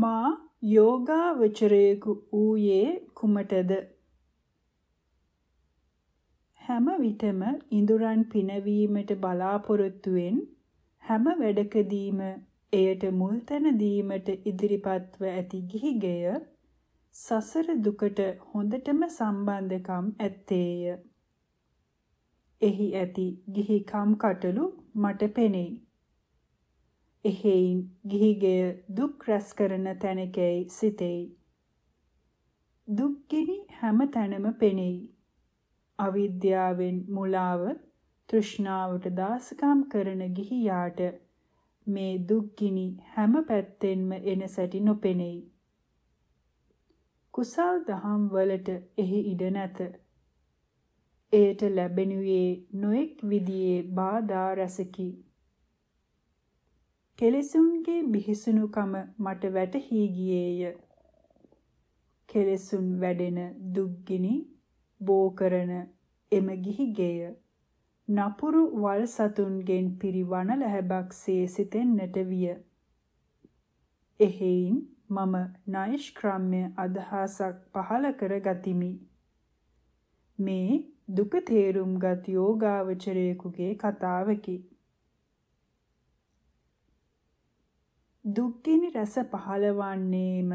මා යෝගාවචරයෙකු ඌයේ කුමටද හැම විටම ඉඳුරන් පිනවීමට බලාපොරොත්තුවෙන් හැම වැඩකදීම එයට මුල් තැන දීමට ඉදිරිපත්ව ඇති ගිහිගෙය සසර දුකට හොඳටම සම්බන්ධකම් ඇත්තේය. එහි ඇති ගිහිකම් කටලු මට පෙනෙයි. එහෙයින් ගිහිගෙය දුක් රැස් කරන තැනකැයි සිතෙයි. දුක්ගිනි හැම තැනම පෙනෙයි. අවිද්‍යාවෙන් මුලාව තෘෂ්ණාවට දාසකම් කරන ගිහියාට මේ දුක්ගිනි හැම පැත්තෙන්ම එන සැටි නොපෙනෙයි. කුසල් දහම් වලට එහි ඉඩ නැත. එයට ලැබෙනුයේ නොඑක් විදියේ බාධා රැසකි. කෙලෙසුන්ගේ බිහිසුණුකම මට වැටහි ගියේය. කෙලෙසුන් වැඩෙන දුක්ගිනි බෝ කරන එම ගිහිගෙය නපුරු වල් සතුන්ගෙන් පිරිවන ලැබක්සේ සිතෙන්නට විය. එහෙයින් මම නෛෂ්ක්‍රම්‍ය අදහසක් පහල කර ගතිමි. මේ දුක තේරුම්ගත් යෝගාවචරයෙකුගේ කතාවකි. දුක්ගිනි රස පහළවන්නේම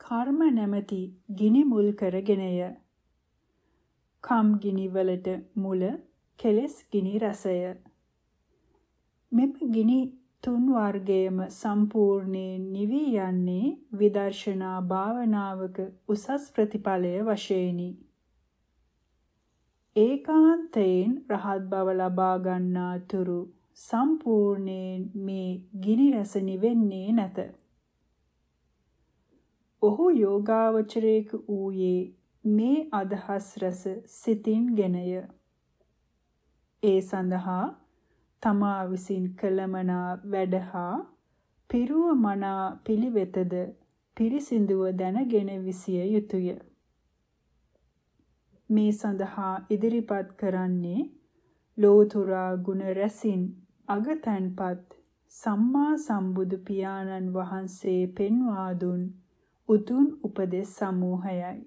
කර්ම නැමැති ගිනි මුල් කරගෙනය. කම් ගිනි වලට මුල කෙලෙස් ගිනි රසය. මෙම ගිනි තුන් වර්ගයම සම්පූර්ණයෙන් නිවි යන්නේ විදර්ශනා භාවනාවක උසස් ප්‍රතිඵලය වශයෙනි. ඒකාන්තයෙන් රහත් බව ලබා ගන්නා තුරු සම්පූර්ණයෙන් මේ ගිනි රස නිවෙන්නේ නැත. ඔහු යෝගාවචරයක ඌයේ මේ අදහස් රස සිතින් ගෙනය. ඒ සඳහා තමා විසින් කළමනා වැඩහා පිරුව මනා පිළිවෙතද පිරිසිදුව දැනගෙන විසිය යුතුය. මේ සඳහා ඉදිරිපත් කරන්නේ ලෝතුරා ගුණ රැසින් අගතැන්පත් සම්මා සම්බුදු පියාණන් වහන්සේ පෙන්වා දුන් උතුම් උපදෙස් සමූහයයි.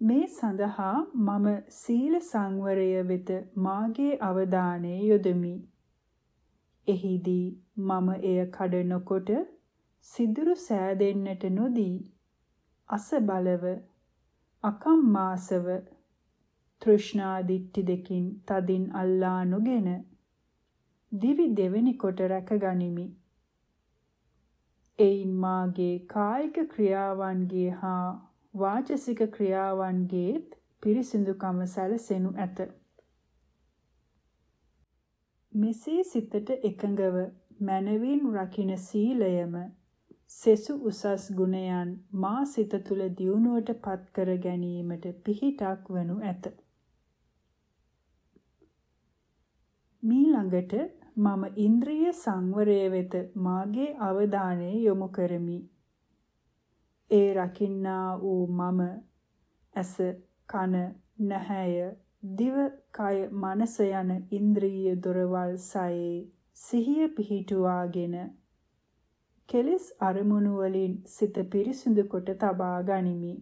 මේ සඳහා මම සීල සංවරය වෙත මාගේ අවධානය යොදමි. එහිදී මම එය කඩ නොකොට සිදුරු සෑදෙන්නට නොදී අසබලව අකම්මාසව තෘෂ්ණා දිට්ටි දෙකින් තදින් අල්ලා නොගෙන දිවි දෙවෙනි කොට රැකගනිමි. එයින් මාගේ කායික ක්‍රියාවන්ගේ හා වාචසික ක්‍රියාවන්ගේත් පිරිසිදුකම සැලසෙනු ඇත. මෙසේ සිතට එකඟව මනවින් රකින්න සීලයම සෙසු උසස් ගුණයන් මා සිත තුළ දියුණුවට පත් කර ගැනීමට පිහිටක් වනු ඇත. මීළඟට මම ඉන්ද්‍රිය සංවරය වෙත මාගේ අවධානය යොමු කරමි. ඒ රකින්නා වූ මම ඇස කන නැහැය දිව කය මනස යන ඉන්ද්‍රිය දොරවල් සයේ සිහිය පිහිටුවාගෙන කෙලෙස් අරමුණු වලින් සිත පිරිසිදු කොට තබා ගනිමි.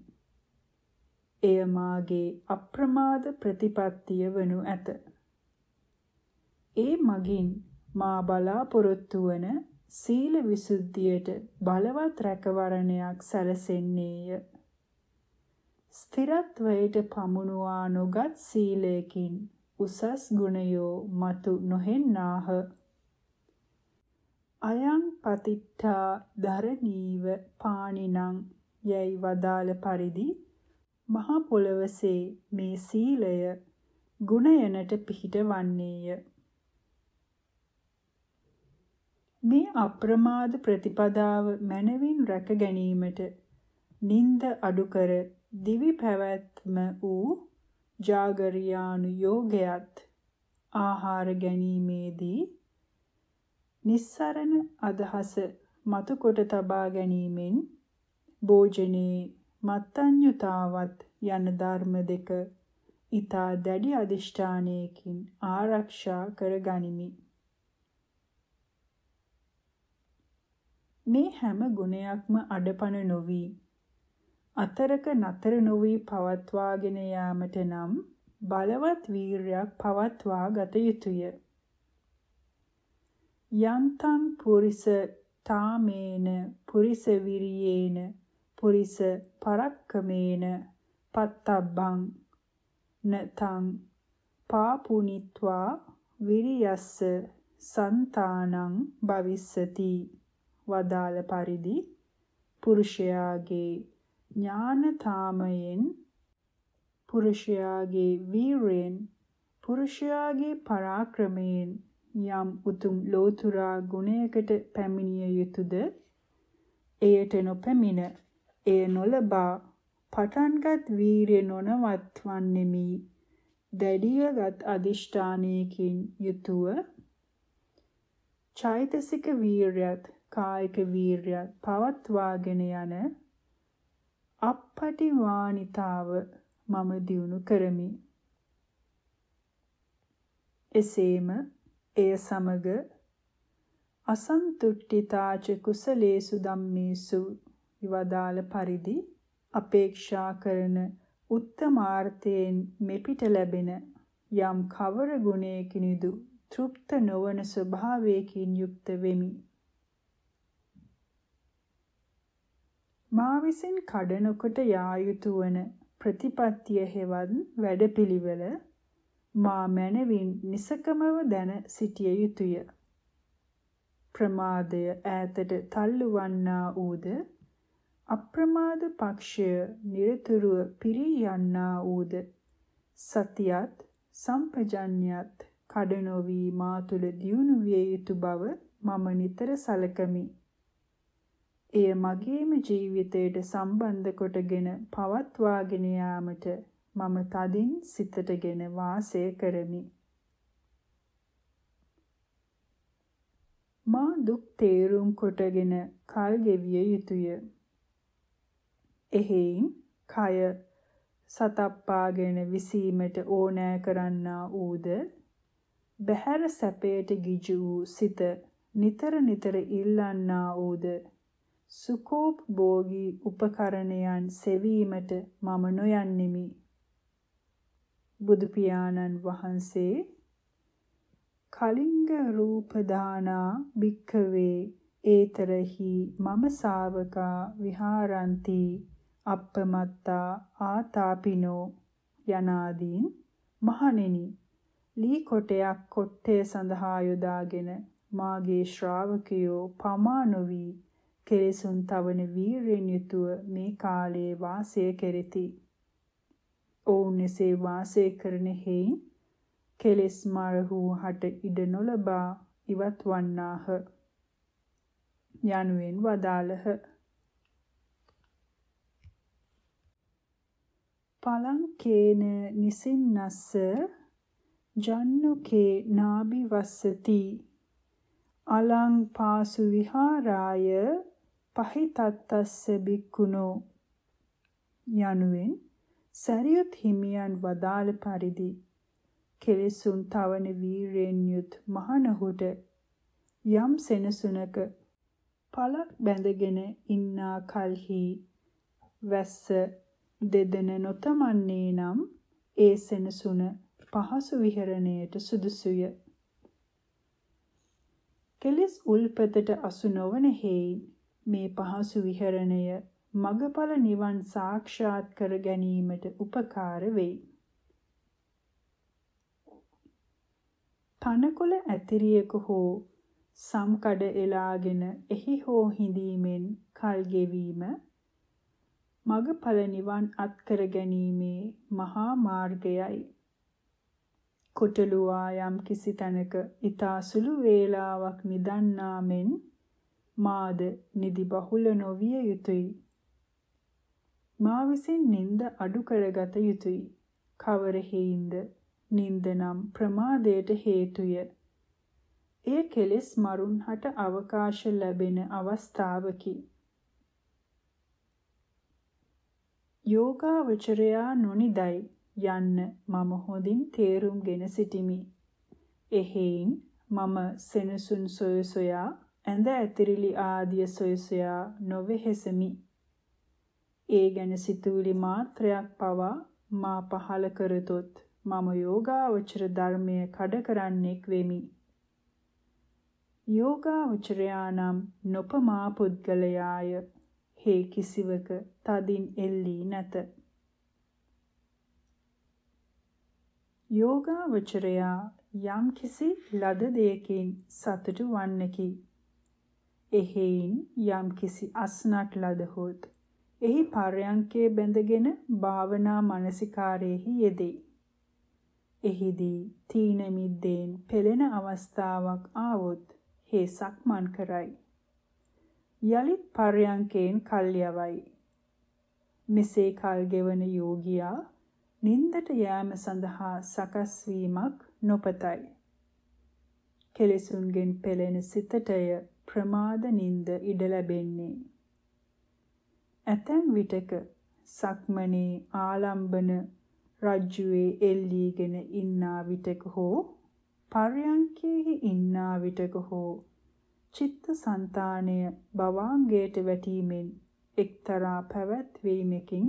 එය මාගේ අප්‍රමාද ප්‍රතිපත්තිය වනු ඇත. ඒ මගින් මා බලාපොරොත්තු වන සීල විසුද්ධියට බලවත් රැකවරණයක් සැලසෙන්නේය. ස්ථිරත්වයට පමුණුවා නොගත් සීලයකින් උසස් ගුණයෝ මතු නොහෙන්නාහ. අයං පතිට්ඨා ධරණීව පාණිනං යැයි වදාළ පරිදි මහ පොළවසේ මේ සීලය ගුණයනට පිහිට වන්නේය. මේ අප්‍රමාද ප්‍රතිපදාව මනවින් රැක ගැනීමට නිନ୍ଦ අඩු කර දිවි පැවැත්ම වූ ජාගරියානු යෝගයත් ආහාර ගැනීමේදී නිස්සරණ අදහස මතු කොට තබා ගැනීමෙන් භෝජනේ මත්ඤ්‍යතාවත් යන ධර්ම දෙක ඊතා දැඩි අදිෂ්ඨානයකින් ආරක්ෂා කර ගනිමි. මේ හැම ගුණයක්ම අඩපණ නොවි අතරක නතර නොවි පවත්වාගෙන යාමට නම් බලවත් වීරයක් පවත්වා ගත යුතුය. යන්තං පුරිස තාමේන පුරිස විරියේන පුරිස පරක්කමේන පත්තබ්බං නතං පාපුනිත්වා විරියස්ස సంతානං භවිස්සති වදාළ පරිදි පුරුෂයාගේ ඥානතාමයෙන් පුරුෂයාගේ වීරයෙන් පුරුෂයාගේ පරාක්‍රමයෙන් යම් උතුම් ලෝතුරා ගුණයකට පැමිණිය යුතුයද එයට නොපැමිණ එය නොලබා පටන්ගත් වීරිය නොනවත් වන්නෙමි දැඩියගත් අදිෂ්ඨානයකින් යුතුව චෛතසික වීරයත් කායික වීරයත් පවත්වාගෙන යන අපපටිවානිතාව මම දියුණු කරමි එසේම එය සමග අසන්තුට්ඨිතාච කුසලේසු ධම්මේසු විවදාල පරිදි අපේක්ෂා කරන උත්තමාර්ථයෙන් මෙපිට ලැබෙන යම් කවර ගුණයකිනිදු තෘප්ත නොවන ස්වභාවයකින් යුක්ත වෙමි. මා විසින් කඩනකොට යා යුතු වන ප්‍රතිපත්තිය හෙවත් වැඩපිළිවෙල මා මනවින් නිසකමව දැන සිටිය යුතුය. ප්‍රමාදය ඈතට තල්ලු වන්නා ඌද අප්‍රමාද පක්ෂය নিরතුරුව පිරී යන්නා වූද සතියත් සම්පජඤ්ඤයත් කඩ නොවි මා තුල දියුණු විය යුතු බව මම නිතර සලකමි. එය මගේම ජීවිතයට සම්බන්ධ කොටගෙන පවත්වාගෙන යාමට මම තදින් සිතටගෙන වාසය කරමි. මා දුක් තේරුම් කොටගෙන කල් ගෙවිය යුතුය. එහෙයින් කය සතප්පාගෙන විසීමට ඕනෑ කරන්නා ඌද බහැර සැපයට ගිජු වූ සිත නිතර නිතර ඉල්ලන්නා ඌද සුකෝපභෝගී උපකරණයන් සෙවීමට මම නොයන්නෙමි. බුදු පියාණන් වහන්සේ කලිංග රූප දානා භික්ඛවේ ඒතරහි මම ශාවකා විහාරಂತಿ අප්පමත්තා ආතාපිනෝ යනාදීන් මහණෙනි. ලී කොටයක් කොට්ටය සඳහා යොදාගෙන මාගේ ශ්‍රාවකයෝ පමා නොවි කෙලෙසුන් තවන වීරෙන් යුතුව මේ කාලයේ වාසය කෙරෙති. ඔවුන් එසේ වාසය කරන හේයින් කෙලෙස් මරහු හට ඉඩ නොලබා ඉවත් වන්නාහ. යනුවෙන් වදාළහ. පලංකේන නිසින්නස්ස ජන්නුකේ නාබි වස්සති අලං පාසු විහාරාය පහිතත්තස්ස බික්කුණෝ යනුවෙන් සරියුත් හිමියන් වදාළ පරිදි කෙලෙසුන් තවන වීරයෙන් යුත් මහනහුට යම් සෙනසුනක පලක් බැඳගෙන ඉන්නා කල්හි වැස්ස දෙදෙන නොතමන්නේ නම් ඒ සෙනසුන පහසු විහරණයට සුදුසුය. කෙලස් උල්පතට අසු නොවන හේයින් මේ පහසු විහරණය මගඵල නිවන් සාක්ෂාත් කර ගැනීමට උපකාර වෙයි. තනකොළ ඇතිරියක හෝ සම්කඩ එලාගෙන එහි හෝ හිඳීමෙන් කල් ගෙවීම මගඵල නිවන් අත්කර ගැනීමේ මහා මාර්ගයයි. කොටලුවා යම් කිසි තැනක ඊතා සුළු වේලාවක් නිදන්නා මෙන් මාද නිදි බහුල නොවිය යුතුය. මා විසින් නිନ୍ଦ අඩු කරගත යුතුය. කවර හේින්ද නිନ୍ଦ නම් ප්‍රමාදයට හේතුය. ඒ කෙලෙස් මරුන් හට අවකාශ ලැබෙන අවස්ථාවකි. යෝගාවචරයා නොනිදයි යන්න මම හොඳින් තේරුම්ගෙන සිටිමි. එහෙයින් මම සෙනසුන් සොය සොයා ඇඳ ඇතිරිලි ආදිය සොයසොයා නොවෙහෙසමි. ඒ ගැන සිතුවිලි මාත්‍රයක් පවා මා පහල කරතොත් මම යෝගාවචර ධර්මය කඩ කරන්නෙක් වෙමි. යෝගාවචරයා නම් නොපමා පුද්ගලයාය. හේ කිසිවක තදින් එල්ලී නැත. යෝගාවචරයා යම් කිසි ලද දෙයකින් සතුටු වන්නකි. එහෙයින් යම් කිසි අස්නක් ලදහොත් එහි පරයන්කේ බැඳගෙන භාවනා මානසිකාරයෙහි යෙදෙයි. එහිදී තීන මිද්දෙන් පෙළෙන අවස්ථාවක් ආවොත් හේ සක්මන් කරයි. යලිත් පරයන්කෙන් කල් යවයි. මෙසේ කල් ගෙවන යෝගියා නින්දට යෑම සඳහා සකස් වීමක් නොපතයි. කෙලෙසුන්ගෙන් පෙළෙන සිතටය ප්‍රමාද නින්ද ඉඩ ලැබෙන්නේ. ඇතැම් විටක සක්මනේ ආලම්බන රජ්ජුවේ එල්ලීගෙන ඉන්නා විටක හෝ පර්යංකේහි ඉන්නා විටක හෝ චිත්ත સંතාණය භවාංගයට වැටීමෙන් එක්තරා පැවැත්වීමකින්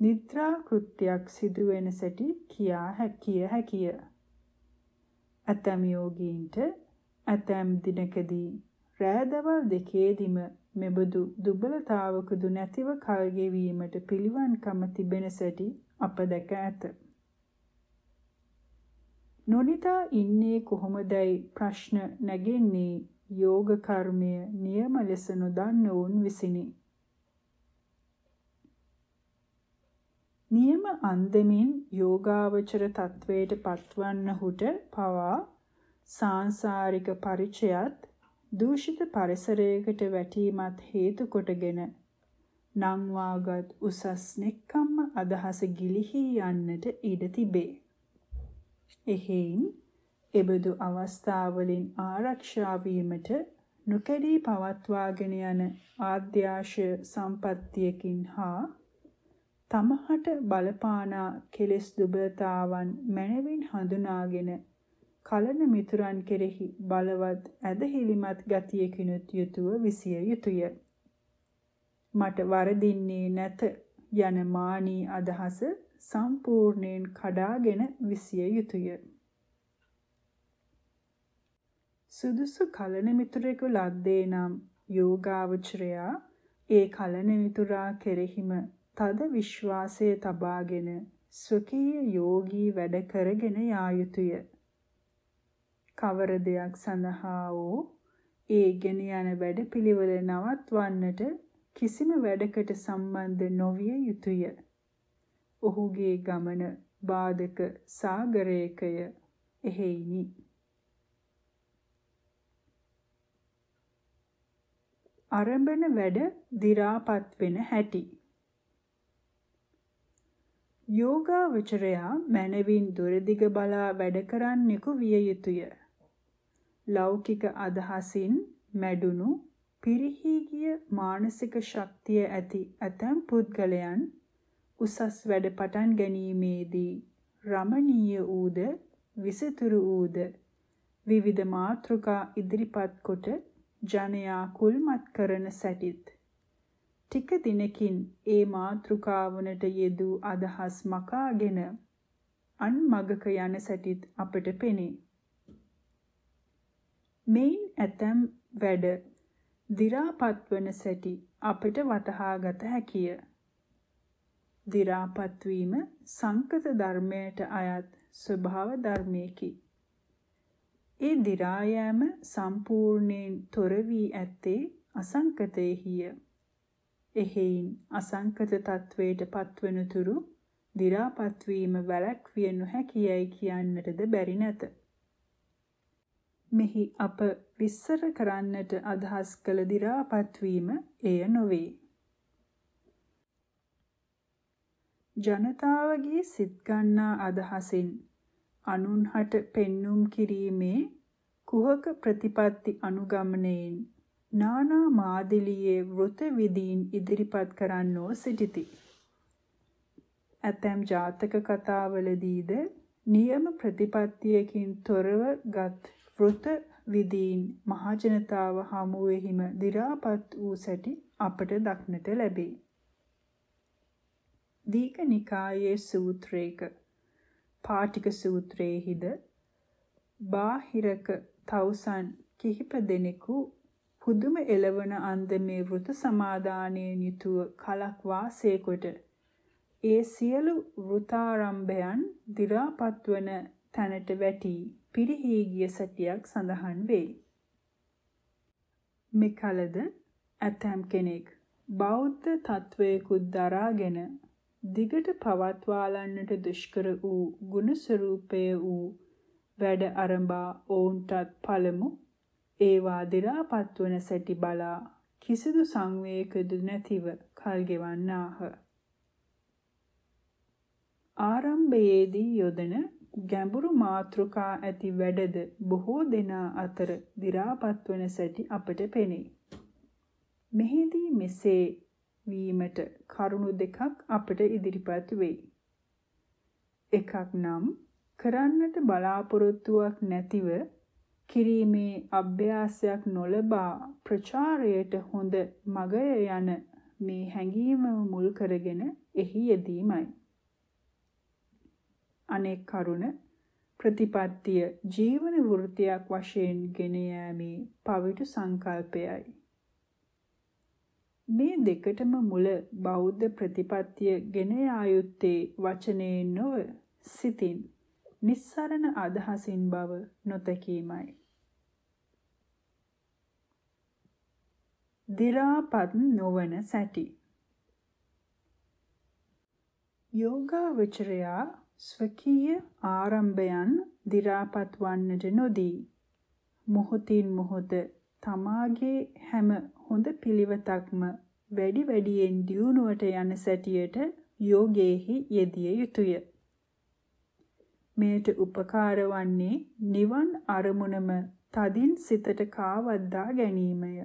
නිද්‍රා කෘත්‍යයක් සිදු වෙන සැටි කියා හැකිය හැකිය. ඇතැම් යෝගීන්ට ඇතැම් දිනකදී රෑදවල් දෙකේදීම මෙබඳු දුබලතාවකදු නැතිව කල් ගෙවීමට පිළිවන්කම තිබෙන සැටි අප දැක ඇත. නොනිතා ඉන්නේ කොහොමදයි ප්‍රශ්න නැගෙන්නේ යෝග කර්මය නියම ලෙස නොදන්නවුන් විසිනි. නියම අන්දමින් යෝගාවචර තත්වයට පත්වන්නහුට පවා සාංශාරික පරිචයත් දූෂිත පරිසරයකට වැටීමත් හේතු කොටගෙන නංවාගත් උසස් නෙක්කම්ම අදහස ගිලිහි යන්නට ඉඩ තිබේ. එහෙයින් එබඳු අවස්ථාවලින් ආරක්ෂා වීමට නොකඩී පවත්වාගෙන යන ආද්‍යාශය සම්පත්තියකින් හා තමහට බලපානා කෙලෙස් දුබලතාවන් මනවින් හඳුනාගෙන කලන මිතුරන් කෙරෙහි බලවත් ඇදහිලිමත් ගතියකිනුත් යුතුව විසිය යුතුය. මට වරදින්නේ නැත යන මානී අදහස සම්පූර්ණයෙන් කඩාගෙන විසිය යුතුය. සුදුසු කලන මිතුරෙකු ලද්දේ නම් යෝගාවචරයා ඒ කලන මිතුරා කෙරෙහිම තද විශ්වාසය තබාගෙන ස්වකීය යෝගී වැඩ කරගෙන යා යුතුය. කවර දෙයක් සඳහා වූ ඒ ගෙන යන වැඩපිළිවෙල නවත්වන්නට කිසිම වැඩකට සම්බන්ධ නොවිය යුතුය. ඔහුගේ ගමන බාධක සාගරයකය එහෙයිනි. ආරම්භන වැඩ දි รา පත් වෙන හැටි යෝගාවචරයා මනවින් දුරදිග බලා වැඩ කරන්නෙකු විය යුතුය. ලෞකික අදහසින් මැඩුණු පිරිහී ගිය මානසික ශක්තිය ඇති ඇතැම් පුද්ගලයන් උසස් වැඩ පටන් ගැනීමේදී රමණීය ඌද විසිතුරු ඌද විවිධ මාතෘකා ඉදිරිපත් කොට ජනයා කුල්මත් කරන සැටිත් ටික දිනකින් ඒ මාතෘකාවනට යෙදූ අදහස් මකාගෙන අන් මගක යන සැටිත් අපට පෙනේ. මෙයින් ඇතම් වැඩ දි รา පත්වන සැටි අපට වටහාගත හැකිය. දි รา පත්වීම සංකත ධර්මයට අයත් ස්වභාව ධර්මයකි. ඒ දි รา යෑම සම්පූර්ණයෙන් තොර වී ඇත්තේ අසංකතයෙහිය. එහෙයින් අසංකත තත්වයට පත්වනතුරු දි รา පත්වීම වැළැක්විය නොහැකියයි කියන්නටද බැරි නැත. මෙහි අප විස්තර කරන්නට අදහස් කළ දි รา පත් වීම එය නොවේ. ජනතාවගේ සිත් ගන්නා අදහසින් අනුන්හට පෙන්눔 කිරීමේ කුහක ප්‍රතිපatti අනුගමනයෙන් නානා මාදිලියේ වෘත විදීන් ඉදිරිපත් කරන්නෝ සිටිති. ඇතැම් ජාතක කතාවලදීද නියම ප්‍රතිපත්තියකින් තොරව ගත් වෘත විදීන් මහජනතාව හමුවෙහිම දි รา පත් වූ සැටි අපට දක්නට ලැබේ. දීඝ නිකායේ සූත්‍රයක පාටික සූත්‍රයේහිද බාහිරක තවුසන් කිහිප දෙනෙකු පුදුම එළවන අන්දමේ වෘත සමාදානයෙන් යුතුව කලක් වාසය කොට ඒ සියලු වෘතාරම්භයන් දි รา පත්වන තැනට වැටි පිරිහී ගිය සැටියක් සඳහන් වෙයි. මෙකලද ඇතම් කෙනෙක් බෞද්ධ තත්වයකුත් දරාගෙන දිගට පවත්වාලන්නට දුෂ්කර වූ ගුණ ස්වરૂපය වූ වැඩ අරඹා ඔවුන්ටත් පළමු ඒවා දිරාපත් වන සැටි බලා කිසිදු සංවේගද නැතිව කල් ගෙවන්නාහ. ආරම්භයේදී යොදන ගැඹුරු මාතෘකා ඇති වැඩද බොහෝ දෙනා අතර දි รา පත්වන සැටි අපට පෙනේ. මෙහිදී මෙසේ වීමට කරුණු දෙකක් අපට ඉදිරිපත් වෙයි. එකක් නම් කරන්නට බලාපොරොත්තුවක් නැතිව කිරීමේ අභ්‍යාසයක් නොලබා ප්‍රචාරයට හොඳ මගය යන මේ හැඟීම මුල් කරගෙන එහි යෙදීමයි. අනෙක් කරුණ ප්‍රතිපත්තිය ජීවන වෘත්තියක් වශයෙන් ගෙන යාමේ පවිතු සංකල්පයයි. මේ දෙකටම මුල බෞද්ධ ප්‍රතිපත්තිය ගෙන යා යුත්තේ වචනයෙන් නොව සිතින් නිස්සරණ අදහසින් බව නොතකීමයි. දි รา පත් නොවන සැටි යෝගාවචරයා ස්වකීය ආරම්භයන් දි รา පත් වන්නට නොදී මොහොතින් මොහොත තමාගේ හැම හොඳ පිළිවෙතක්ම වැඩි වැඩියෙන් දියුණුවට යන සැටියට යෝගයේහි යෙදිය යුතුය. මේට උපකාර වන්නේ නිවන් අරමුණම තදින් සිතට කාවද්දා ගැනීමය.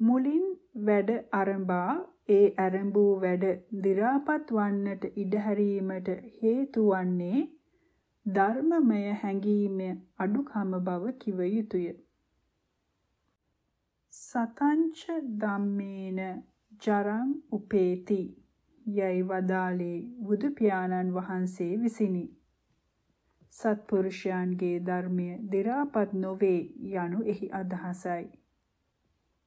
මුලින් වැඩ අරඹා ඒ ඇරඹූ වැඩ දිරාපත් වන්නට ඉඩහැරීමට හේතු වන්නේ ධර්මමය හැඟීම අඩුකම බව කිව යුතුය. සතංච ධම්මේන ජරං උපේති යයි වදාලේ බුදු පියාණන් වහන්සේ විසිනි. සත්පුරුෂයන්ගේ ධර්මය දිරාපත් නොවේ යනු එහි අදහසයි.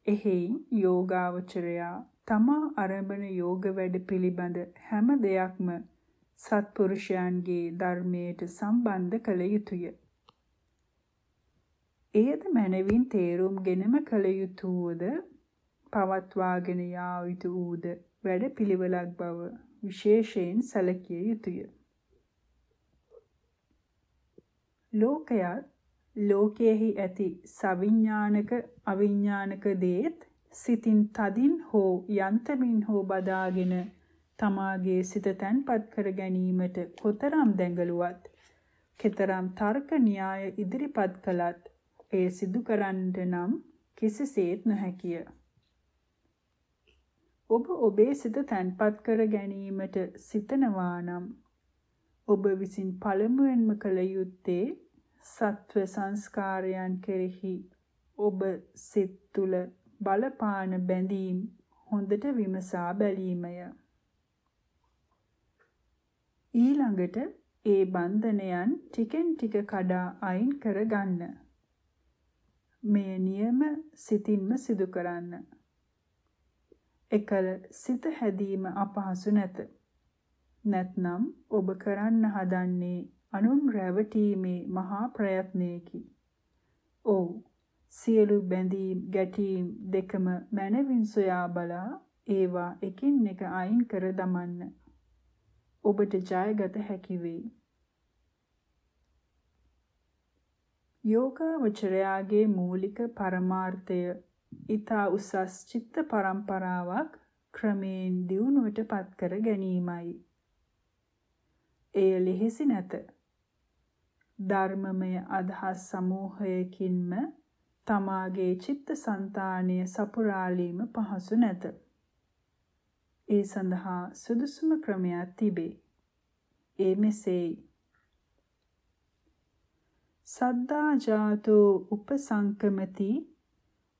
එහෙයින් යෝගාවචරයා තමා ආරම්භන යෝග වැඩ පිළිබඳ හැම දෙයක්ම සත්පුරුෂයන්ගේ ධර්මයට සම්බන්ධ කළ යුතුය. එයද මනවින් තේරුම්ගෙනම කළ යුතුවද පවත්වාගෙන යා යුතු වූද වැඩ පිළිවෙලක් බව විශේෂයෙන් සැලකිය යුතුය. ලෝකයත් ලෝකයෙහි ඇති සවිඥානික අවිඥානික දේත් සිතින් තදින් හෝ යන්තමින් හෝ බදාගෙන තමාගේ සිත තැන්පත් කර ගැනීමට කොතරම් දැඟලුවත් කෙතරම් තර්ක න්‍යාය ඉදිරිපත් කළත් එය සිදු කරන්නට නම් කිසිසේත් නොහැකිය. ඔබ ඔබේ සිත තැන්පත් කර ගැනීමට සිතනවා නම් ඔබ විසින් පළමුවෙන්ම කළ යුත්තේ සත්ව සංස්කාරයන් කෙරෙහි ඔබ සිත් තුල බලපාන බැඳීම් හොඳට විමසා බැලීමය. ඊළඟට ඒ බන්ධනයන් ටිකෙන් ටික කඩා අයින් කර ගන්න. මේ නියම සිතින්ම සිදු කරන්න. එකල සිත හැදීම අපහසු නැත. නැත්නම් ඔබ කරන්න හදන්නේ අනුන් රැවටීමේ මහා ප්‍රයත්නයකි. ඔව් සියලු බැඳීම් ගැටීම් දෙකම මනවින් සොයා බලා ඒවා එකින් එක අයින් කර දමන්න. ඔබට ජයගත හැකි වෙයි. යෝගාවචරයාගේ මූලික පරමාර්ථය ඊතා උසස් චිත්ත පරම්පරාවක් ක්‍රමයෙන් දියුණුවට පත් කර ගැනීමයි. එය ලෙහෙසි නැත. ධර්මමය අදහස් සමූහයකින්ම තමාගේ චිත්තසංතානය සපුරාලීම පහසු නැත. ඒ සඳහා සුදුසුම ක්‍රමයක් තිබේ. ඒ මෙසේයි. සද්දා ජාතෝ උපසංකමති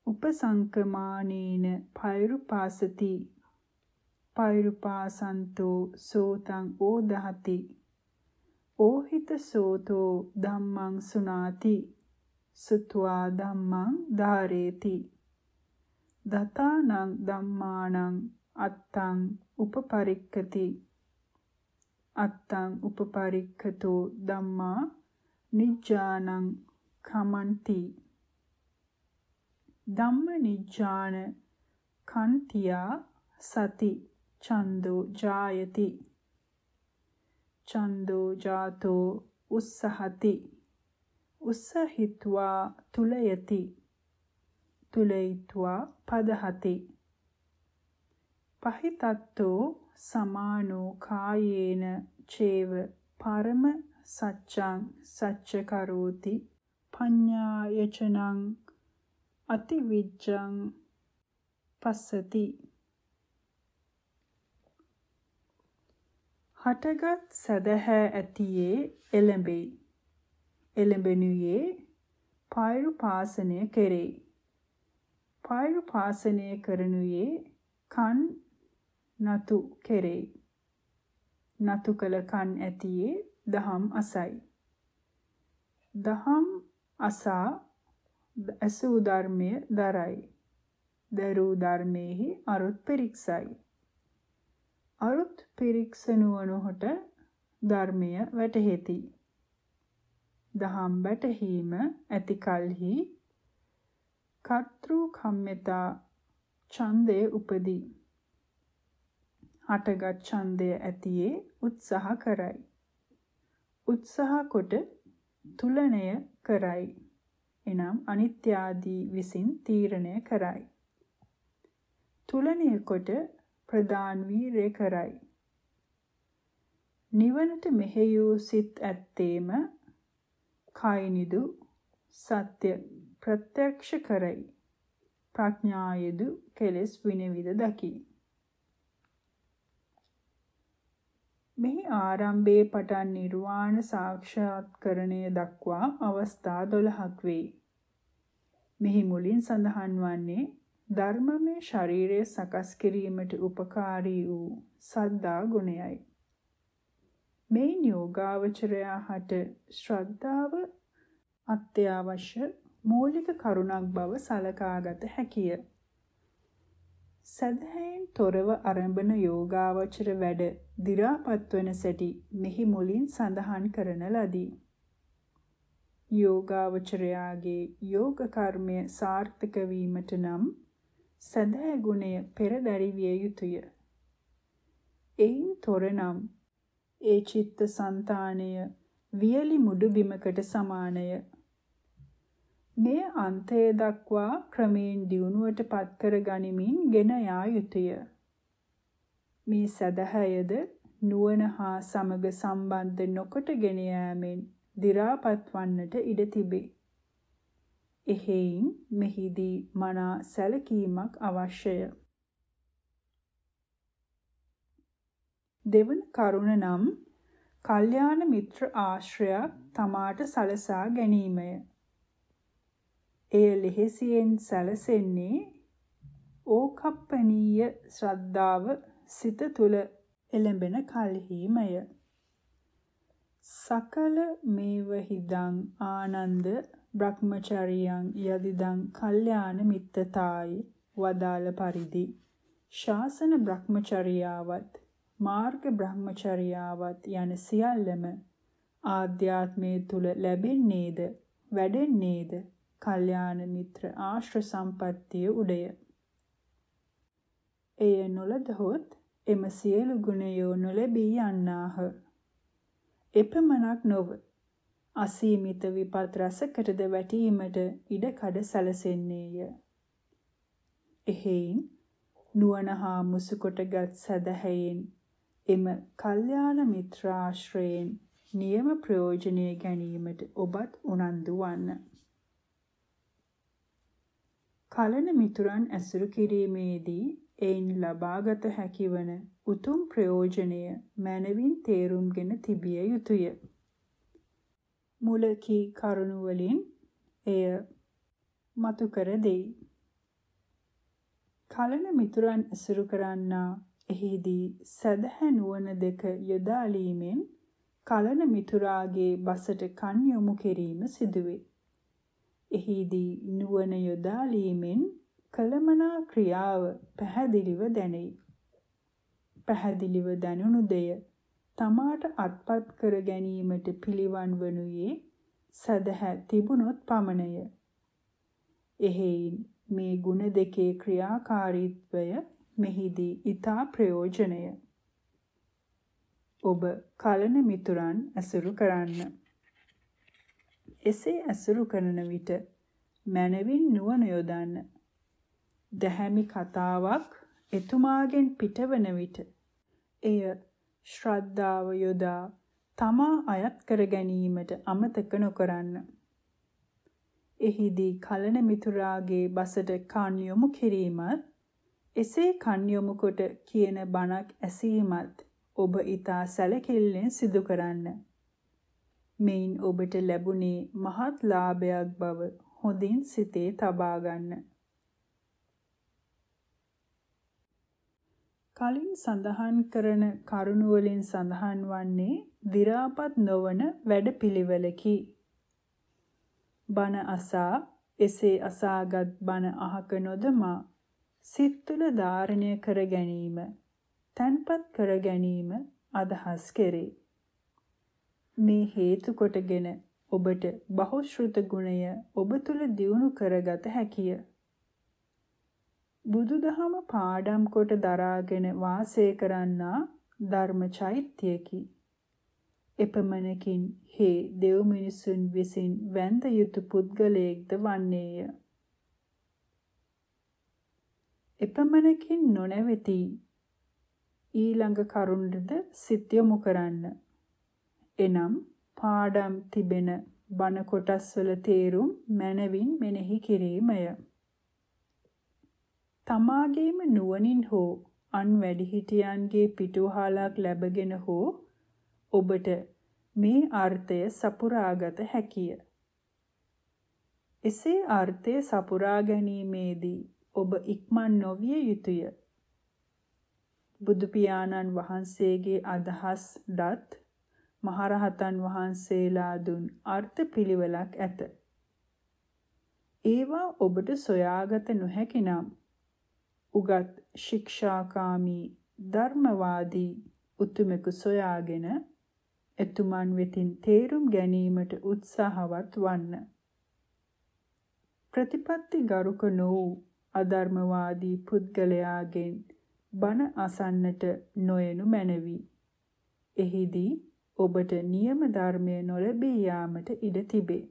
උපසංකමානේන පෛරුපාසති පෛරුපාසන්තෝ සෝතං ඕදහති ඕහිත සෝතෝ ධම්මං සුනාති සුත්වා ධම්මං ධාරේති. දතානං ධම්මානං අත්තං උපපරික්කති අත්තං උපපරික්ඛතෝ ධම්මා නිජ්ජානං කමන්ති. ධම්ම නිජ්ජාන කන්තියා සති චන්தோ ජායති. චන්தோ ජාතෝ උස්සහති. උස්සහිත්වා තුලයති තුලයිත්වා පදහති. පහිතත්තෝ සමානෝ කායේන චේව පරම සච්ඡං සච්ච කරෝති පඤ්ඤායචනං අතිවිජ්ජං පස්සති. හටගත් සදහැ ඇතියේ එළඹෙයි එළඹෙනුයේ පෛරුපාසනය කෙරේ පෛරුපාසනය කරනුයේ කන් නතු කෙරේ නතු කළ කන් ඇතියේ දහම් අසයි දහම් අසා ඇසූ ධර්මය දරයි. දරූ ධර්මයේහි අරුත් පිරික්සයි. අරුත් පිරික්සනුවනොහට ධර්මය වැටහෙති. දහම් වැටහීම ඇති කලෙහි කර්තෘ කම්මතා ඡන්දය උපදී. හටගත් ඡන්දය ඇතියේ උත්සාහ කරයි. උත්සාහ කොට තුලණය කරයි. එනම් අනිත්‍ය ආදී විසින් තීරණය කරයි. තුලණය කොට ප්‍රදාන් වීරය කරයි. නිවනට මෙහෙයූ සිත් ඇත්තේම කයිනිදු සත්‍ය ප්‍රත්‍යක්ෂ කරයි. ප්‍රඥායදු කෙලෙස් විනිවිද දකි. මෙහි ආරම්භයේ පටන් නිර්වාණ සාක්ෂාත්කරණය දක්වා අවස්ථා 12ක් වේ. මෙහි මුලින් සඳහන් වන්නේ ධර්මමය ශරීරය සකස් කිරීමට උපකාරී වූ සද්දා ගුණයයි. මේ යෝගාවචරයා හට ශ්‍රද්ධාව අත්‍යවශ්‍ය මූලික කරුණක් බව සලකාගත හැකිය. සදහැයෙන් තොරව ආරම්භන යෝගාවචර වැඩ දි รา පත් වන සැටි මෙහි මුලින් සඳහන් කරන ලදී. යෝගාවචරයාගේ යෝග කර්මය සාර්ථක වීමට නම් සදහැ ගුණය පෙරදරි විය යුතුය. එයින් තොරනම් ඒ චිත්ත సంతාණය වියලි මුඩු බිමකට සමානය. මේ අන්තය දක්වා ක්‍රමයෙන් දියුණුවට පත් කර ගනිමින් ගෙන යා යුතුය. මේ සදහයද නුවණ හා සමග සම්බන්ධ නොකොට ගෙන යාමෙන් දි รา පත් වන්නට ඉඩ තිබේ. එහෙයින් මෙහිදී මනා සැලකීමක් අවශ්‍යය. දෙවන කරුණ නම් කල්යාණ මිත්‍ර ආශ්‍රයක් තමාට සලසා ගැනීමය. එය ලෙහෙසියෙන් සැලසෙන්නේ ඕකප්පනීය ශ්‍රද්ධාව සිත තුල එළඹෙන කල්හිමය. සකල මේවහිදං ආනන්ද බ්‍රහ්මචරියං යදිදං කල්යාණ මිත්තතායි වදාළ පරිදි ශාසන බ්‍රහ්මචර්යාවත් මාර්ග බ්‍රහ්මචර්යාවත් යන සියල්ලම ආධ්‍යාත්මයේ තුල ලැබෙන්නේද වැඩෙන්නේද කල්යාණ මිත්‍ර ආශ්‍ර සම්පත්තිය උඩය. එය නොලදහොත් එම සියලු ගුණයෝ නොලැබී යන්නාහ. එපමණක් නොව අසීමිත විපත් රසකටද වැටීමට ඉඩ කඩ සැලසෙන්නේය. එහෙයින් නුවණ හා මුසුකොටගත් සදහැයෙන් එම කල්යාණ මිත්‍රාශ්‍රයෙන් නියම ප්‍රයෝජනය ගැනීමට ඔබත් උනන්දු වන්න. කලන මිතුරන් ඇසුරු කිරීමේදී එයින් ලබාගත හැකිවන උතුම් ප්‍රයෝජනය මනවින් තේරුම්ගෙන තිබිය යුතුය. මුලකී කරුණු වලින් එය මතු කර දෙයි. කලන මිතුරන් ඇසුරු කරන්නා එහිදී සදහැ නුවණ දෙක යොදාලීමෙන් කලන මිතුරාගේ බසට කන් යොමු කිරීම සිදුවේ. එහිදී නුවණ යොදාලීමෙන් කලමනා ක්‍රියාව පැහැදිලිව දැනේ. පැහැදිලිව දැනුණු දෙය තමාට අත්පත් කර ගැනීමට පිළිවන් වනුයේ සදහැ තිබුණොත් පමණය. එහෙයින් මේ ಗುಣ දෙකේ ක්‍රියාකාරීත්වය මෙහිදී ඊතා ප්‍රයෝජනය. ඔබ කලන මිතුරන් ඇසුරු කරන්න. එසේ ඇසුරු කරන විට මනවින් නුවණ යොදන්න. දැහැමි කතාවක් එතුමාගෙන් පිටවන විට එය ශ්‍රද්ධාව යොදා තමා අයත් කර ගැනීමට අමතක නොකරන්න. එහිදී කලන මිතුරාගේ බසට කන් යොමු කිරීමත් එසේ කන් යොමු කොට කියන බණක් ඇසීමත් ඔබ ඊතා සැලකිල්ලෙන් සිදු කරන්න. මෙයින් ඔබට ලැබුණේ මහත් ලාභයක් බව හොඳින් සිතේ තබා ගන්න. කලින් සඳහන් කරන කරුණ වලින් සඳහන් වන්නේ දි รา පත් නොවන වැඩපිළිවෙලකි. බණ අසා එසේ අසාගත් බණ අහක නොදමා සිත් තුළ ධාරණය කර ගැනීම තන්පත් කර ගැනීම අදහස් කෙරේ. මේ හේතු කොටගෙන ඔබට බහුශ්‍රృత ගුණය ඔබ තුළ දියුණු කරගත හැකිය. බුදුදහම පාඩම් කොට දරාගෙන වාසය කරන්නා ධර්ම චෛත්‍යයකි. එපමණකින් හේ දෙව් මිනිසුන් විසින් වැඳ යුතු පුද්ගලයෙක්ද වන්නේය. එපමණකින් නොනැවති ඊළඟ කරුණටද සිත් යොමු කරන්න. එනම් පාඩම් තිබෙන බණ කොටස්වල තේරුම් මනවින් මෙනෙහි කිරීමය. තමාගේම නුවණින් හෝ අන් වැඩිහිටියන්ගේ පිටුවහලක් ලැබගෙන හෝ ඔබට මේ අර්ථය සපුරාගත හැකිය. එසේ අර්ථය සපුරා ගැනීමේදී ඔබ ඉක්මන් නොවිය යුතුය. බුදු පියාණන් වහන්සේගේ අදහස් දත් මහරහතන් වහන්සේලා දුන් අර්ථ පිළිවෙලක් ඇත. ඒවා ඔබට සොයාගත නොහැකි නම් උගත් ශික්ෂාකාමී ධර්මවාදී උතුමෙකු සොයාගෙන එතුමන් වෙතින් තේරුම් ගැනීමට උත්සාහවත් වන්න. ප්‍රතිපත්ති ගරුක නො වූ අධර්මවාදී පුද්ගලයාගෙන් බණ අසන්නට නොයනු මැනවි. එහිදී ඔබට නියම ධර්මය නොලැබී යාමට ඉඩ තිබේ.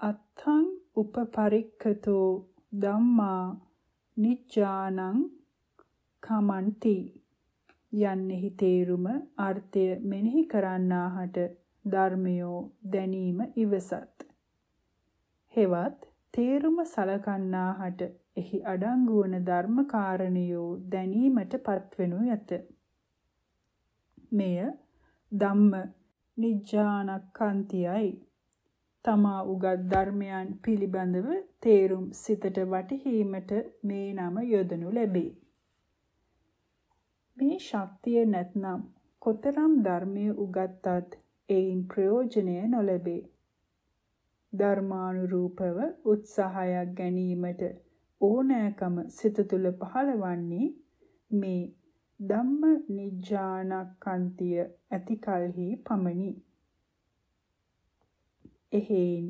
අත්තං උපපරික්ඛතෝ ධම්මා නිච්ඡානං කමන්ති යන්නෙහි තේරුම අර්ථය මෙනෙහි කරන්නාහට ධර්මයෝ දැනීම ඉවසත්. හෙවත් තේරුම සලකන්නාහට එහි අඩංගු වන ධර්ම කාරණියෝ දැනීමට පත්වෙනු ඇත. මෙය ධම්ම නිජ්ජානක්ඛන්තියයි තමා උගත් ධර්මයන් පිළිබඳව තේරුම් සිතට වටහීමට මේ නම යොදනු ලැබේ. මේ ශක්තිය නැත්නම් කොතරම් ධර්මයේ උගත්තත් ඒයින් ප්‍රයෝජනය නොලැබේ. ධර්මානුරූපව උත්සාහයක් ගැනීමට ඕනෑකම සිත තුළ පහළවන්නේ මේ ධම්ම නිජ්ජානක්ඛන්තිය ඇති කලෙහි පමණි. එහෙයින්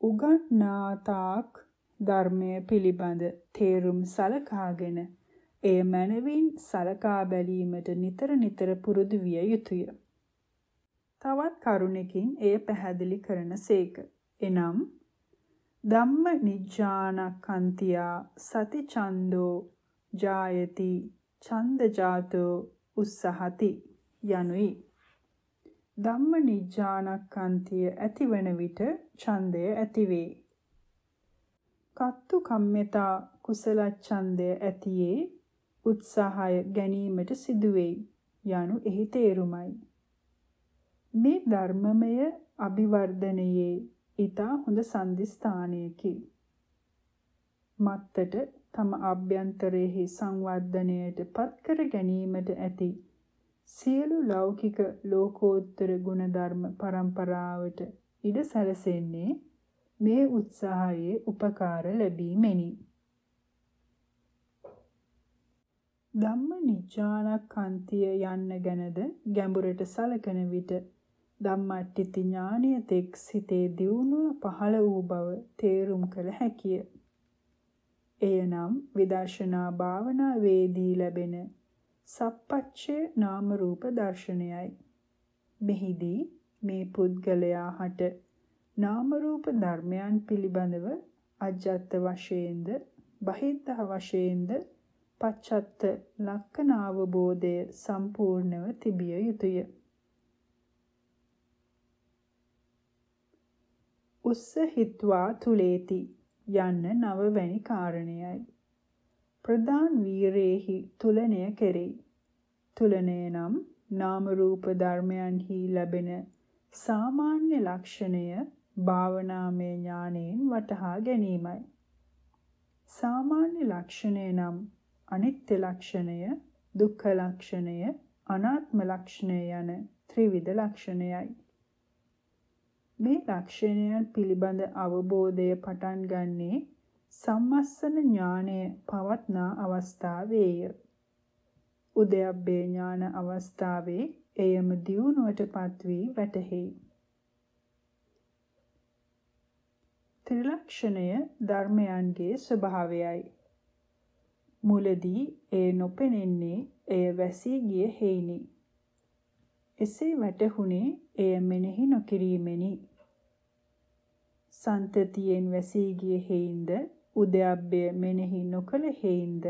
උගන්නාතාක් ධර්මය පිළිබඳ තේරුම් සලකාගෙන එය මනවින් සලකා බැලීමට නිතර නිතර පුරුදු විය යුතුය. තවත් කරුණකින් එය පැහැදිලි කරන සේක. එනම් ධම්ම නිජ්ජානකන්තියා සති ඡන්தோ ජායති ඡන්ද ජාතෝ උස්සහති යනුයි. ධම්ම නිජ්ජානකන්තිය ඇතිවන විට ඡන්දය ඇතිවේ. කත්තු කම්මතා කුසල ඡන්දය ඇතියේ උත්සාහය ගැනීමට සිදුවේයි යනු එහි තේරුමයි. මේ ධර්මමය අභිවර්ධනයේ ඊතා හොඳ සම්දිස්ථානයකි. මත්තට තම අභ්‍යන්තරයේ සංවර්ධනයට පත්කර ගැනීමට ඇති සියලු ලෞකික ලෝකෝත්තර ගුණධර්ම પરම්පරාවට ඉඩ සැලසෙන්නේ මේ උත්සාහයේ උපකාර ලැබීමෙනි. ධම්ම නිජානකන්තිය යන්න ගැනද ගැඹුරට සලකන විට ධම්මට්ටිති ඥානිය තෙක් සිතේ දියුණුව පහළ වූ බව තේරුම් කළ හැකිය. එයනම් විදර්ශනා භාවනා වේදී ලැබෙන සප්පච්චය නාම රූප දර්ශනයයි. මෙහිදී මේ පුද්ගලයා හට නාම රූප ධර්මයන් පිළිබඳව අජත්ත වශයෙන්ද බහිද්ධ වශයෙන්ද පච්චත්ත ලක්කන අවබෝධය සම්පූර්ණව තිබිය යුතුය. උස්ස හිත්වා තුලේති යන්න නවවැනි කාරණයයි. ප්‍රධාන වීරේහි තුලණය කෙරෙයි. තුලණය නම් නාම රූප ධර්මයන්හි ලැබෙන සාමාන්‍ය ලක්ෂණය භාවනාමය ඥානයෙන් වටහා ගැනීමයි. සාමාන්‍ය ලක්ෂණය නම් අනිත්‍ය ලක්ෂණය, දුක්ඛ ලක්ෂණය, අනාත්ම ලක්ෂණය යන ත්‍රිවිධ ලක්ෂණයයි. මේ ලක්ෂණයන් පිළිබඳ අවබෝධය පටන් ගන්නේ සම්මස්සන ඥානය පවත්නා අවස්ථාවේය. උදයබ්බේ ඥාන අවස්ථාවේ එයම දියුණුවටපත් වී වැටහෙයි. ත්‍රිලක්ෂණය ධර්මයන්ගේ ස්වභාවයයි. මුලදී එය නොපෙනෙන්නේ එය වැසී ගිය හේිනි. එසේ වැටහුනේ එය මෙනෙහි නොකිරීමෙනි. සන්තතියෙන් වැසී ගිය හේින්ද උදයබ්බය මෙනෙහි නොකළ හේින්ද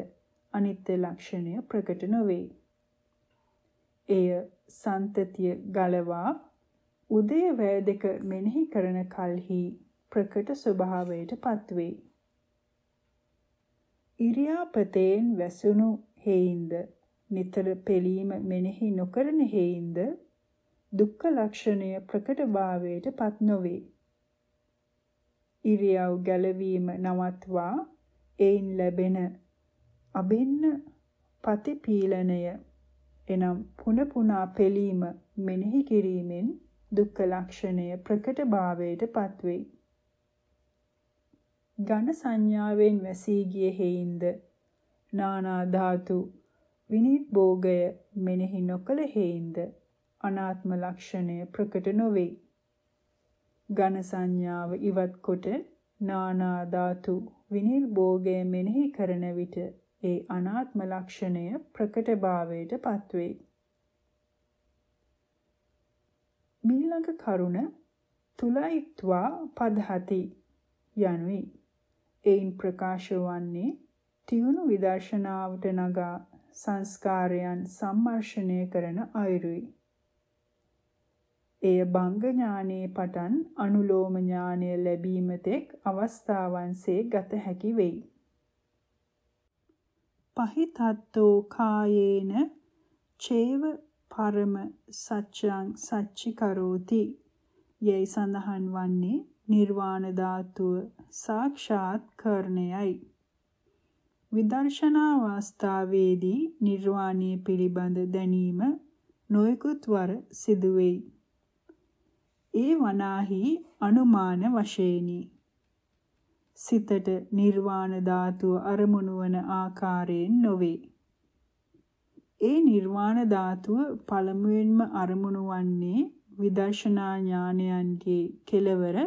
අනිත්‍ය ලක්ෂණය ප්‍රකට නොවේ. එය සන්තතිය ගලවා උදේ වැය දෙක මෙනෙහි කරන කල්හි ප්‍රකට ස්වභාවයට පත්වේ. ඉරියාපතේන් වැසුණු හේින්ද නිතර පෙළීම මෙනෙහි නොකරන හේින්ද දුක්ඛ ලක්ෂණය ප්‍රකටභාවයට පත් නොවේ. ඉරියව් ගැලවීම නවත්වා එයින් ලැබෙන අබින්න පතිපීලනය එනම් පුන පුනා පෙළීම මෙනෙහි කිරීමෙන් දුක්ඛ ලක්ෂණය ප්‍රකට භාවයට පත්වෙයි. ඝන සංඥාවෙන් වැසී ගිය හේින්ද නානා ධාතු විනිබ්බෝගය මෙනෙහි නොකළ හේින්ද අනාත්ම ලක්ෂණය ප්‍රකට නොවේ. ඝන සංඥාව ඉවත් කොට නානා ධාතු විනිර්භෝගය මෙනෙහි කරන විට ඒ අනාත්ම ලක්ෂණය ප්‍රකටභාවයට පත්වේ. මීළඟ කරුණ තුලයිත්වා පදහති යනුයි. එයින් ප්‍රකාශ වන්නේ තියුණු විදර්ශනාවට නගා සංස්කාරයන් සම්මර්ෂණය කරන අයුරුයි. එය බංග ඥානයේ පටන් අනුලෝම ඥානය ලැබීම තෙක් අවස්ථාවන්සේ ගත හැකි වෙයි. පහිතත්තෝ කායේන චේව පරම සත්‍යං සච්චි කරෝති යයි සඳහන් වන්නේ නිර්වාණ ධාතුව සාක්ෂාත් කරණයයි. විදර්ශනා අවස්ථාවේදී නිර්වාණය පිළිබඳ දැනීම නොයෙකුත් වර සිදුවේයි. ඒ වනාහි අනුමාන වශයෙනි සිතට නිර්වාණ ධාතුව අරමුණු වන ආකාරයෙන් නොවේ. ඒ නිර්වාණ ධාතුව පළමුවෙන්ම අරමුණු වන්නේ විදර්ශනා ඥානයන්ගේ කෙලවර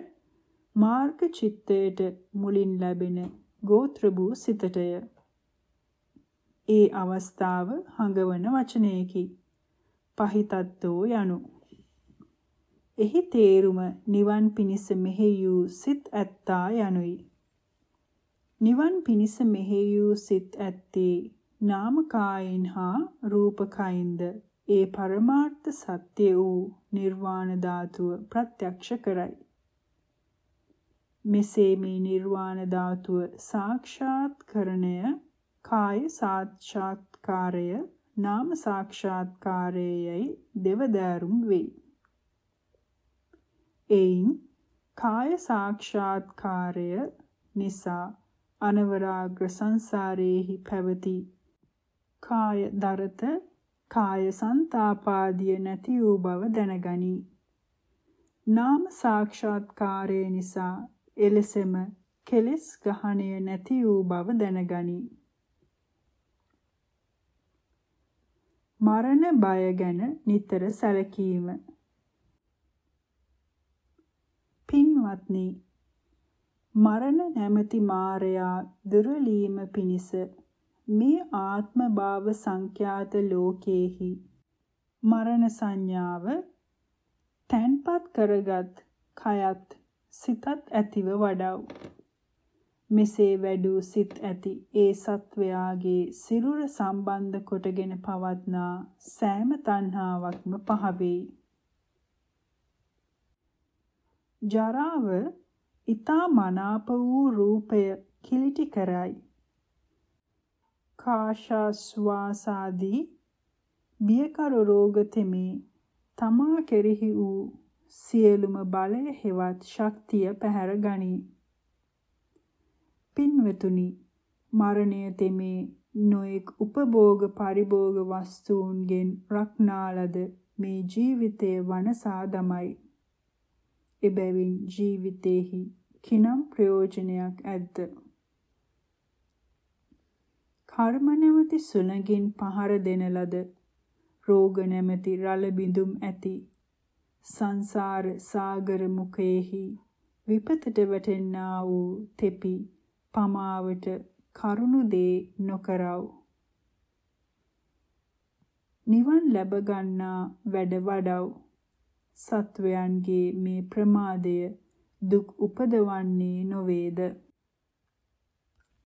මාර්ග චිත්තයට මුලින් ලැබෙන ගෝත්‍ර වූ සිතටය. ඒ අවස්ථාව හඟවන වචනයකි. පහිතත්තෝ යනු. එහි තේරුම නිවන් පිණිස මෙහෙයූ සිත් ඇත්තා යනුයි. නිවන් පිනිස මෙහෙයූ සිත් ඇත්තේ නාම කායින් හා රූප කයින්ද ඒ පරමාර්ථ සත්‍ය වූ නිර්වාණ ධාතුව ප්‍රත්‍යක්ෂ කරයි. මෙසේ මේ නිර්වාණ ධාතුව සාක්ෂාත් කරණය කාය සාක්ෂාත් සාක්ෂාත්කාරය නාම සාක්ෂාත්කාරයයි දෙවදාරුම් වෙයි. එයින් කාය සාක්ෂාත්කාරය නිසා අනවරාග්‍ර සංසාරේහි පැවති කාය දරත කාය ਸੰతాපාදිය නැති වූ බව දැනගනී. නාම සාක්ෂාත්කාරය නිසා එලෙසම කෙලෙස් ගහණය නැති වූ බව දැනගනී. මරණ බය ගැන නිතර සැලකීම. පින්වත්නි මරණ නැමැති මාරයා දුරලීම පිණිස මේ ආත්ම භාව සංඛ්‍යාත ලෝකේහි මරණ සංඥාව තැන්පත් කරගත් කයත් සිතත් ඇතිව වඩව් මෙසේ වැඩූ සිත් ඇති ඒ සත්වයාගේ සිරුර සම්බන්ධ කොටගෙන පවත්නා සෑම තණ්හාවක්ම පහවෙයි. ජරාව ඊතා මනාප වූ රූපය කිලිටි කරයි. කාශාස්වාසාදී බියකරු රෝග තෙමේ තමා කෙරෙහි වූ සියලුම බලය හෙවත් ශක්තිය පැහැර ගනී. පින්වතුනි මරණය තෙමේ නොඑක් උපභෝග පරිභෝග වස්තුන්ගෙන් රක්නාලද මේ ජීවිතය වනසා දමයි. එබැවින් ජීවිතේහි කිනම් ප්‍රයෝජනයක් ඇද්ද? කර්ම නැමැති සුළඟින් පහර දෙන ලද රෝග නැමැති රළ බිඳුම් ඇති සංසාර සාගර මුඛයේහි විපතට වැටෙන්නා වූ තෙපි පමාවට කරුණු දේ නොකරව. නිවන් ලැබ ගන්නා වැඩ වඩව. සත්වයන්ගේ මේ ප්‍රමාදය දුක් උපදවන්නේ නොවේද?